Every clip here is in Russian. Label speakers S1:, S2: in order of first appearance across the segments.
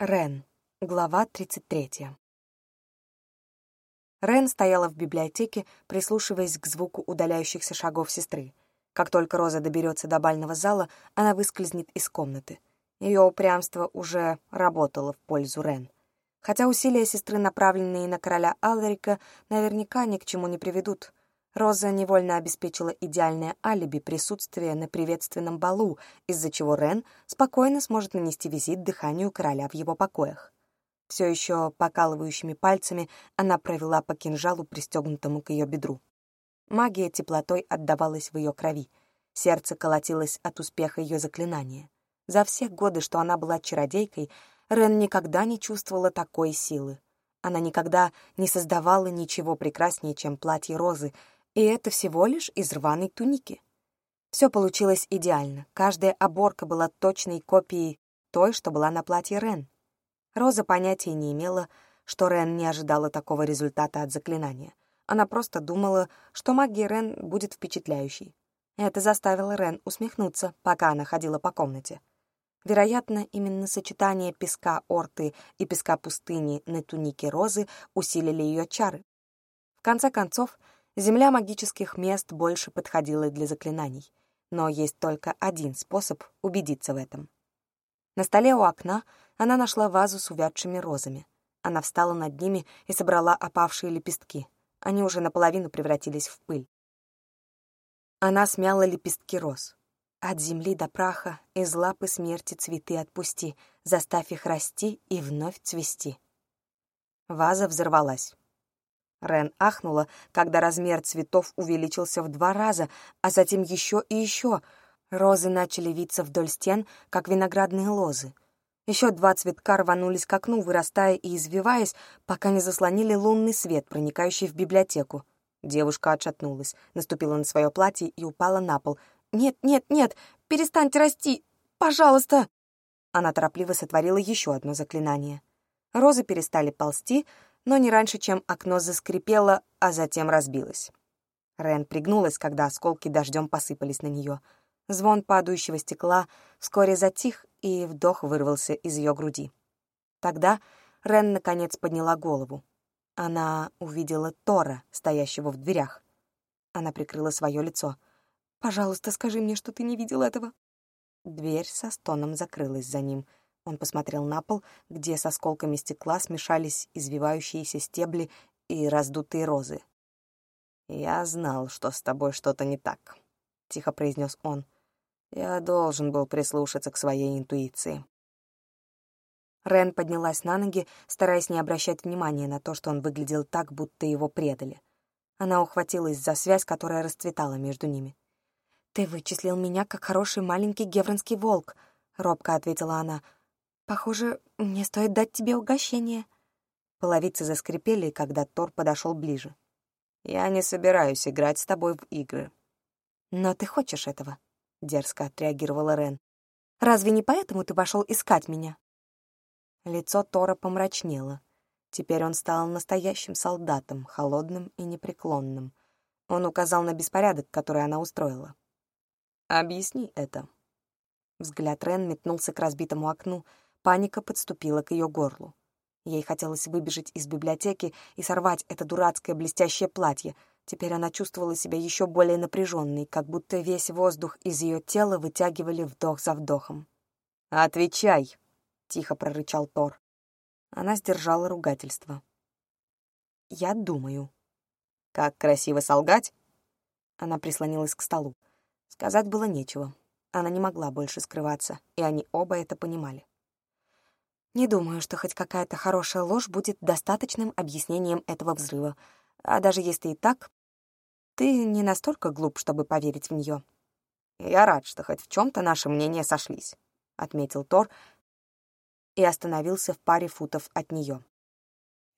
S1: Рен. Глава 33. Рен стояла в библиотеке, прислушиваясь к звуку удаляющихся шагов сестры. Как только Роза доберется до бального зала, она выскользнет из комнаты. Ее упрямство уже работало в пользу Рен. Хотя усилия сестры, направленные на короля Аларика, наверняка ни к чему не приведут — Роза невольно обеспечила идеальное алиби присутствия на приветственном балу, из-за чего Рен спокойно сможет нанести визит дыханию короля в его покоях. Все еще покалывающими пальцами она провела по кинжалу, пристегнутому к ее бедру. Магия теплотой отдавалась в ее крови. Сердце колотилось от успеха ее заклинания. За все годы, что она была чародейкой, Рен никогда не чувствовала такой силы. Она никогда не создавала ничего прекраснее, чем платье Розы, и это всего лишь из рваной туники. Все получилось идеально. Каждая оборка была точной копией той, что была на платье Рен. Роза понятия не имела, что Рен не ожидала такого результата от заклинания. Она просто думала, что магия Рен будет впечатляющей. Это заставило Рен усмехнуться, пока она ходила по комнате. Вероятно, именно сочетание песка Орты и песка пустыни на тунике Розы усилили ее чары. В конце концов, Земля магических мест больше подходила для заклинаний, но есть только один способ убедиться в этом. На столе у окна она нашла вазу с увядшими розами. Она встала над ними и собрала опавшие лепестки. Они уже наполовину превратились в пыль. Она смяла лепестки роз. От земли до праха, из лапы смерти цветы отпусти, заставь их расти и вновь цвести. Ваза взорвалась. Рен ахнула, когда размер цветов увеличился в два раза, а затем еще и еще. Розы начали виться вдоль стен, как виноградные лозы. Еще два цветка рванулись к окну, вырастая и извиваясь, пока не заслонили лунный свет, проникающий в библиотеку. Девушка отшатнулась, наступила на свое платье и упала на пол. «Нет, нет, нет! Перестаньте расти! Пожалуйста!» Она торопливо сотворила еще одно заклинание. Розы перестали ползти, но не раньше, чем окно заскрипело, а затем разбилось. Рен пригнулась, когда осколки дождем посыпались на нее. Звон падающего стекла вскоре затих, и вдох вырвался из ее груди. Тогда Рен наконец подняла голову. Она увидела Тора, стоящего в дверях. Она прикрыла свое лицо. «Пожалуйста, скажи мне, что ты не видел этого». Дверь со стоном закрылась за ним — он посмотрел на пол, где с осколками стекла смешались извивающиеся стебли и раздутые розы. «Я знал, что с тобой что-то не так», — тихо произнес он. «Я должен был прислушаться к своей интуиции». Рен поднялась на ноги, стараясь не обращать внимания на то, что он выглядел так, будто его предали. Она ухватилась за связь, которая расцветала между ними. «Ты вычислил меня, как хороший маленький гевронский волк», — робко ответила она, — Похоже, мне стоит дать тебе угощение. Половицы заскрипели, когда Тор подошел ближе. Я не собираюсь играть с тобой в игры. Но ты хочешь этого, дерзко отреагировала Рен. Разве не поэтому ты пошел искать меня? Лицо Тора помрачнело. Теперь он стал настоящим солдатом, холодным и непреклонным. Он указал на беспорядок, который она устроила. «Объясни это». Взгляд Рен метнулся к разбитому окну, Паника подступила к ее горлу. Ей хотелось выбежать из библиотеки и сорвать это дурацкое блестящее платье. Теперь она чувствовала себя еще более напряженной, как будто весь воздух из ее тела вытягивали вдох за вдохом. «Отвечай!» — тихо прорычал Тор. Она сдержала ругательство. «Я думаю». «Как красиво солгать!» Она прислонилась к столу. Сказать было нечего. Она не могла больше скрываться, и они оба это понимали. Не думаю, что хоть какая-то хорошая ложь будет достаточным объяснением этого взрыва. А даже если и так, ты не настолько глуп, чтобы поверить в нее. Я рад, что хоть в чем-то наши мнения сошлись, отметил Тор и остановился в паре футов от нее.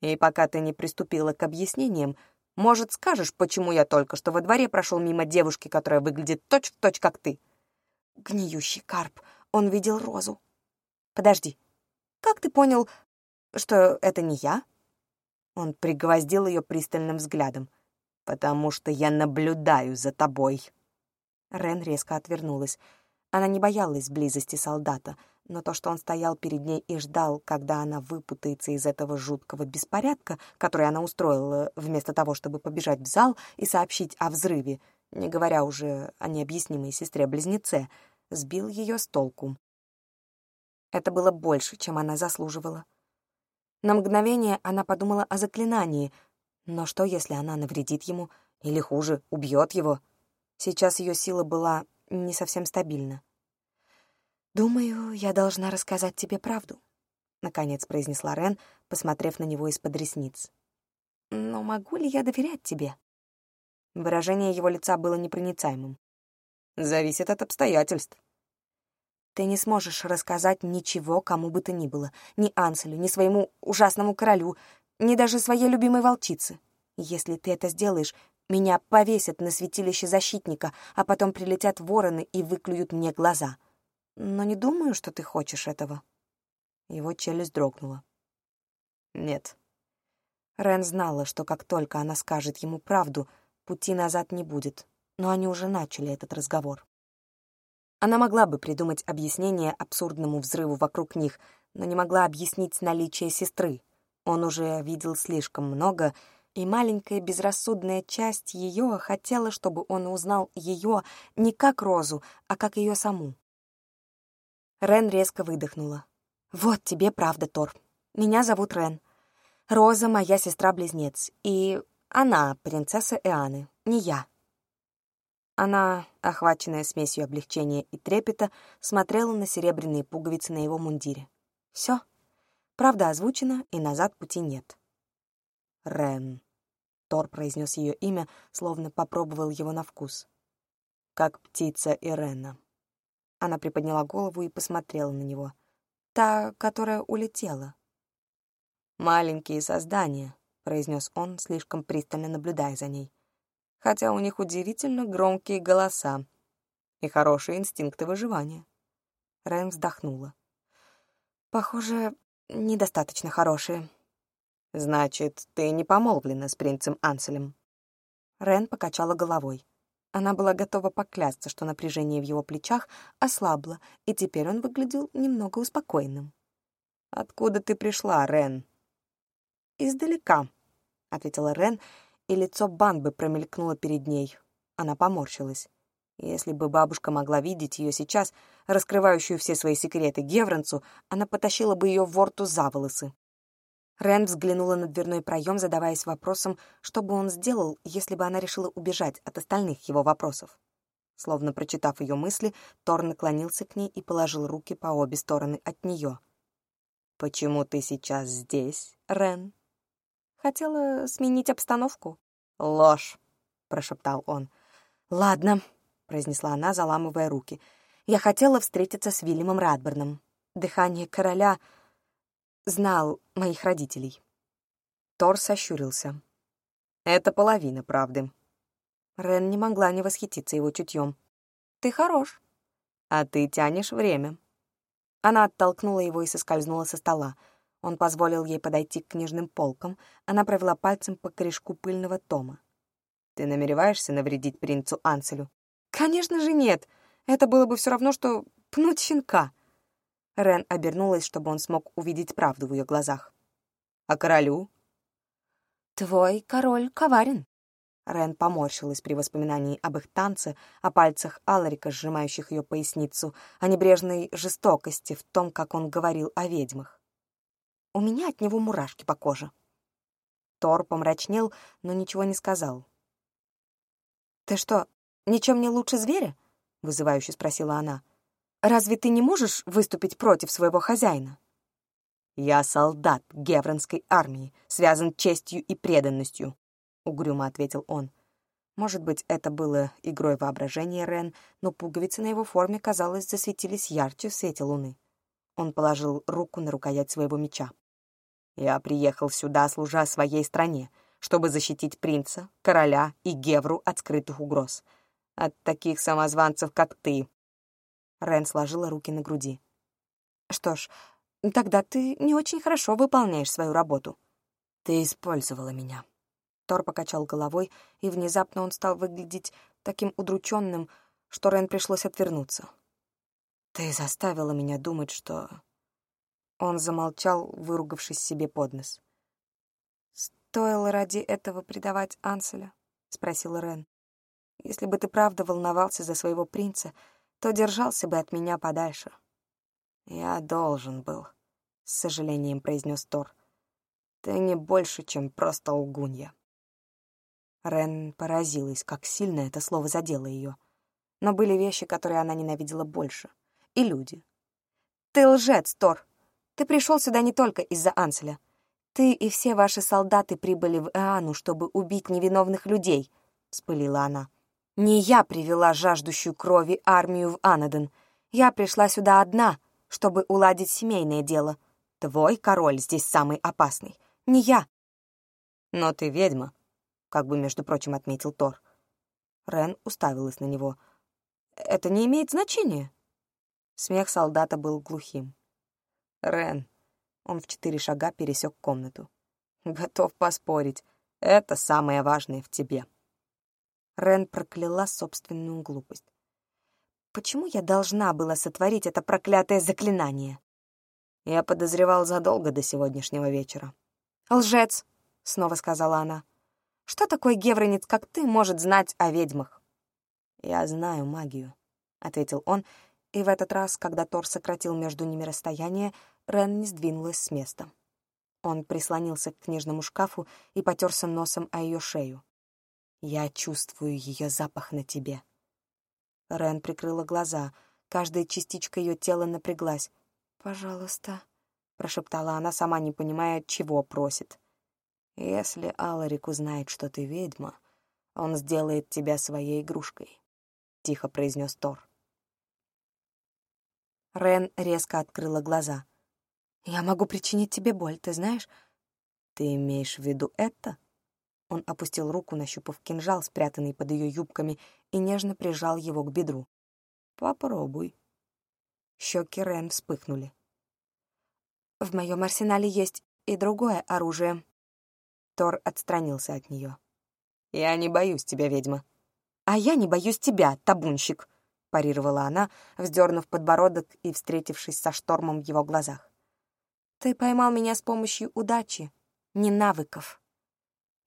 S1: И пока ты не приступила к объяснениям, может, скажешь, почему я только что во дворе прошел мимо девушки, которая выглядит точь-в-точь, точь, как ты? Гниющий карп. Он видел розу. Подожди, как ты понял, что это не я?» Он пригвоздил ее пристальным взглядом. «Потому что я наблюдаю за тобой». Рен резко отвернулась. Она не боялась близости солдата, но то, что он стоял перед ней и ждал, когда она выпутается из этого жуткого беспорядка, который она устроила вместо того, чтобы побежать в зал и сообщить о взрыве, не говоря уже о необъяснимой сестре-близнеце, сбил ее с толку. Это было больше, чем она заслуживала. На мгновение она подумала о заклинании, но что, если она навредит ему, или хуже, убьет его? Сейчас ее сила была не совсем стабильна. «Думаю, я должна рассказать тебе правду», — наконец произнесла Рен, посмотрев на него из-под ресниц. «Но могу ли я доверять тебе?» Выражение его лица было непроницаемым. «Зависит от обстоятельств». «Ты не сможешь рассказать ничего кому бы то ни было, ни Анселю, ни своему ужасному королю, ни даже своей любимой волчице. Если ты это сделаешь, меня повесят на святилище защитника, а потом прилетят вороны и выклюют мне глаза. Но не думаю, что ты хочешь этого». Его челюсть дрогнула. «Нет». Рен знала, что как только она скажет ему правду, пути назад не будет, но они уже начали этот разговор. Она могла бы придумать объяснение абсурдному взрыву вокруг них, но не могла объяснить наличие сестры. Он уже видел слишком много, и маленькая безрассудная часть ее хотела, чтобы он узнал ее не как Розу, а как ее саму. Рен резко выдохнула. «Вот тебе правда, Тор. Меня зовут Рен. Роза — моя сестра-близнец, и она — принцесса Эаны, не я». Она, охваченная смесью облегчения и трепета, смотрела на серебряные пуговицы на его мундире. Все. Правда озвучена, и назад пути нет. Рен. Тор произнес ее имя, словно попробовал его на вкус. Как птица Ирена. Она приподняла голову и посмотрела на него. Та, которая улетела. «Маленькие создания», — произнес он, слишком пристально наблюдая за ней. «Хотя у них удивительно громкие голоса и хорошие инстинкты выживания». Рэм вздохнула. «Похоже, недостаточно хорошие». «Значит, ты не помолвлена с принцем Анселем?» Рен покачала головой. Она была готова поклясться, что напряжение в его плечах ослабло, и теперь он выглядел немного успокоенным. «Откуда ты пришла, Рен?» «Издалека», — ответила Рен, и лицо Банбы промелькнуло перед ней. Она поморщилась. Если бы бабушка могла видеть ее сейчас, раскрывающую все свои секреты Гевранцу, она потащила бы ее в ворту за волосы. Рен взглянула на дверной проем, задаваясь вопросом, что бы он сделал, если бы она решила убежать от остальных его вопросов. Словно прочитав ее мысли, Тор наклонился к ней и положил руки по обе стороны от нее. «Почему ты сейчас здесь, Рен?» «Хотела сменить обстановку». «Ложь», — прошептал он. «Ладно», — произнесла она, заламывая руки. «Я хотела встретиться с Вильямом Радберном. Дыхание короля...» знал моих родителей. Тор сощурился. Это половина правды. Рен не могла не восхититься его чутьем. «Ты хорош». «А ты тянешь время». Она оттолкнула его и соскользнула со стола. Он позволил ей подойти к книжным полкам. Она провела пальцем по корешку пыльного тома. «Ты намереваешься навредить принцу Анселю?» «Конечно же нет. Это было бы все равно, что пнуть щенка». Рен обернулась, чтобы он смог увидеть правду в ее глазах. «А королю?» «Твой король коварен». Рен поморщилась при воспоминании об их танце, о пальцах Аларика, сжимающих ее поясницу, о небрежной жестокости в том, как он говорил о ведьмах. «У меня от него мурашки по коже». Тор помрачнел, но ничего не сказал. «Ты что, ничем не лучше зверя?» — вызывающе спросила она. Разве ты не можешь выступить против своего хозяина? Я солдат Гевронской армии, связан честью и преданностью, угрюмо ответил он. Может быть, это было игрой воображения Рен, но пуговицы на его форме, казалось, засветились ярче в свете луны. Он положил руку на рукоять своего меча. «Я приехал сюда, служа своей стране, чтобы защитить принца, короля и Гевру от скрытых угроз. От таких самозванцев, как ты, Рен сложила руки на груди. «Что ж, тогда ты не очень хорошо выполняешь свою работу. Ты использовала меня». Тор покачал головой, и внезапно он стал выглядеть таким удрученным, что Рен пришлось отвернуться. Ты заставила меня думать, что... Он замолчал, выругавшись себе под нос. «Стоило ради этого предавать Анселя?» — спросил Рен. «Если бы ты правда волновался за своего принца, то держался бы от меня подальше». «Я должен был», — с сожалением произнес Тор. «Ты не больше, чем просто лгунья». Рен поразилась, как сильно это слово задело ее. Но были вещи, которые она ненавидела больше. И люди. «Ты лжец, Тор! Ты пришел сюда не только из-за Анселя. Ты и все ваши солдаты прибыли в Эану, чтобы убить невиновных людей», — вспылила она. «Не я привела жаждущую крови армию в Анаден. Я пришла сюда одна, чтобы уладить семейное дело. Твой король здесь самый опасный, не я». «Но ты ведьма», как бы, между прочим, отметил Тор. Рен уставилась на него. «Это не имеет значения». Смех солдата был глухим. «Рен». Он в четыре шага пересек комнату. «Готов поспорить. Это самое важное в тебе». Рен прокляла собственную глупость. «Почему я должна была сотворить это проклятое заклинание?» Я подозревал задолго до сегодняшнего вечера. «Лжец!» — снова сказала она. Что такой гевронец, как ты, может знать о ведьмах?» «Я знаю магию», — ответил он, и в этот раз, когда Тор сократил между ними расстояние, Рен не сдвинулась с места. Он прислонился к книжному шкафу и потерся носом о ее шею. «Я чувствую ее запах на тебе». Рен прикрыла глаза, каждая частичка ее тела напряглась. «Пожалуйста», — прошептала она, сама не понимая, чего просит. Если Аларик узнает, что ты ведьма, он сделает тебя своей игрушкой», — тихо произнес Тор. Рен резко открыла глаза. «Я могу причинить тебе боль, ты знаешь?» «Ты имеешь в виду это?» Он опустил руку, нащупав кинжал, спрятанный под ее юбками, и нежно прижал его к бедру. «Попробуй». Щеки Рен вспыхнули. «В моем арсенале есть и другое оружие», Тор отстранился от нее. «Я не боюсь тебя, ведьма». «А я не боюсь тебя, табунщик», — парировала она, вздернув подбородок и встретившись со штормом в его глазах. «Ты поймал меня с помощью удачи, не навыков».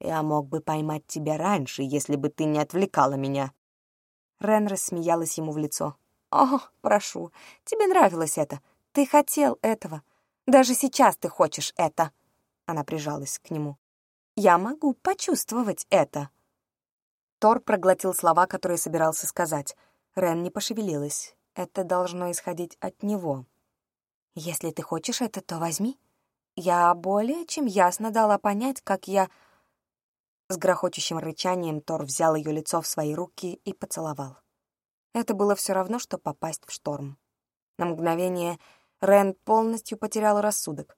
S1: «Я мог бы поймать тебя раньше, если бы ты не отвлекала меня». Рен рассмеялась ему в лицо. «О, прошу, тебе нравилось это. Ты хотел этого. Даже сейчас ты хочешь это». Она прижалась к нему. Я могу почувствовать это». Тор проглотил слова, которые собирался сказать. Рен не пошевелилась. Это должно исходить от него. «Если ты хочешь это, то возьми. Я более чем ясно дала понять, как я...» С грохочущим рычанием Тор взял ее лицо в свои руки и поцеловал. Это было все равно, что попасть в шторм. На мгновение Рен полностью потеряла рассудок.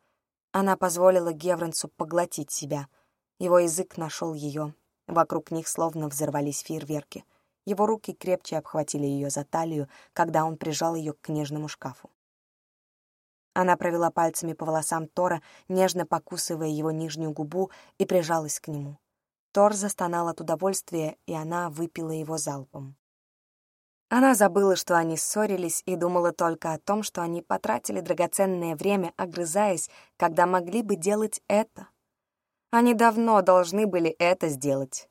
S1: Она позволила Гевренцу поглотить себя — его язык нашел ее. Вокруг них словно взорвались фейерверки. Его руки крепче обхватили ее за талию, когда он прижал ее к книжному шкафу. Она провела пальцами по волосам Тора, нежно покусывая его нижнюю губу, и прижалась к нему. Тор застонал от удовольствия, и она выпила его залпом. Она забыла, что они ссорились, и думала только о том, что они потратили драгоценное время, огрызаясь, когда могли бы делать это — они давно должны были это сделать.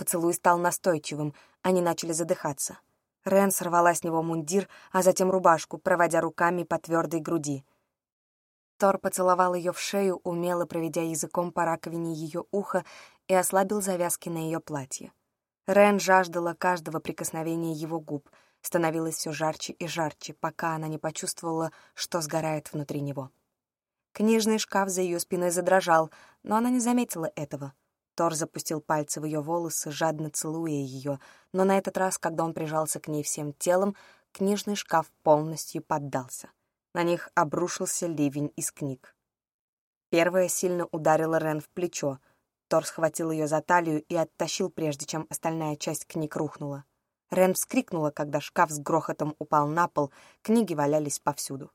S1: Поцелуй стал настойчивым, они начали задыхаться. Рен сорвала с него мундир, а затем рубашку, проводя руками по твердой груди. Тор поцеловал ее в шею, умело проведя языком по раковине ее уха и ослабил завязки на ее платье. Рен жаждала каждого прикосновения его губ, становилось все жарче и жарче, пока она не почувствовала, что сгорает внутри него. Книжный шкаф за ее спиной задрожал, но она не заметила этого. Тор запустил пальцы в ее волосы, жадно целуя ее, но на этот раз, когда он прижался к ней всем телом, книжный шкаф полностью поддался. На них обрушился ливень из книг. Первая сильно ударила Рен в плечо. Тор схватил ее за талию и оттащил, прежде чем остальная часть книг рухнула. Рен вскрикнула, когда шкаф с грохотом упал на пол, книги валялись повсюду.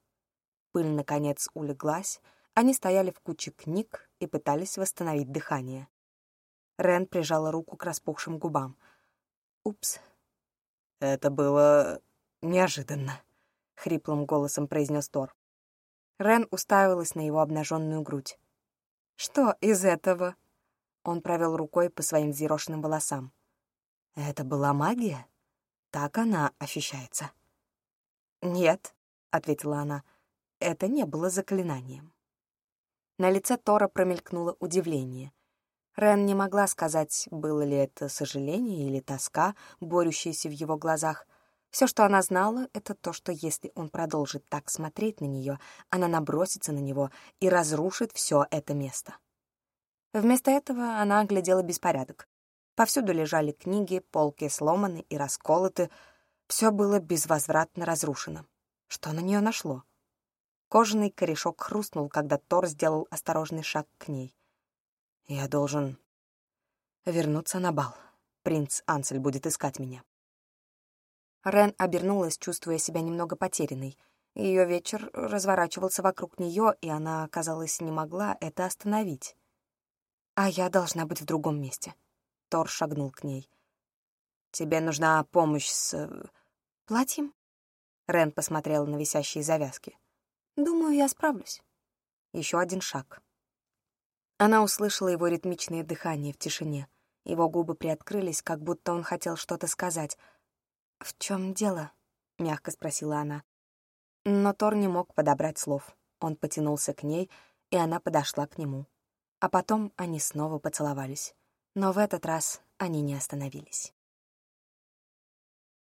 S1: Пыль, наконец, улеглась, они стояли в куче книг и пытались восстановить дыхание. Рен прижала руку к распухшим губам. «Упс». «Это было неожиданно», — хриплым голосом произнес Тор. Рен уставилась на его обнаженную грудь. «Что из этого?» Он провел рукой по своим взъерошенным волосам. «Это была магия? Так она ощущается?» «Нет», — ответила она, — «это не было заклинанием». На лице Тора промелькнуло удивление. Рен не могла сказать, было ли это сожаление или тоска, борющаяся в его глазах. Все, что она знала, это то, что если он продолжит так смотреть на нее, она набросится на него и разрушит все это место. Вместо этого она оглядела беспорядок. Повсюду лежали книги, полки сломаны и расколоты. Все было безвозвратно разрушено. Что на нее нашло? Кожаный корешок хрустнул, когда Тор сделал осторожный шаг к ней. «Я должен вернуться на бал. Принц Ансель будет искать меня». Рен обернулась, чувствуя себя немного потерянной. Ее вечер разворачивался вокруг нее, и она, казалось, не могла это остановить. «А я должна быть в другом месте». Тор шагнул к ней. «Тебе нужна помощь с... Э, платьем?» Рен посмотрела на висящие завязки. Думаю, я справлюсь. Еще один шаг. Она услышала его ритмичное дыхание в тишине. Его губы приоткрылись, как будто он хотел что-то сказать. «В чем дело?» — мягко спросила она. Но Тор не мог подобрать слов. Он потянулся к ней, и она подошла к нему. А потом они снова поцеловались. Но в этот раз они не остановились.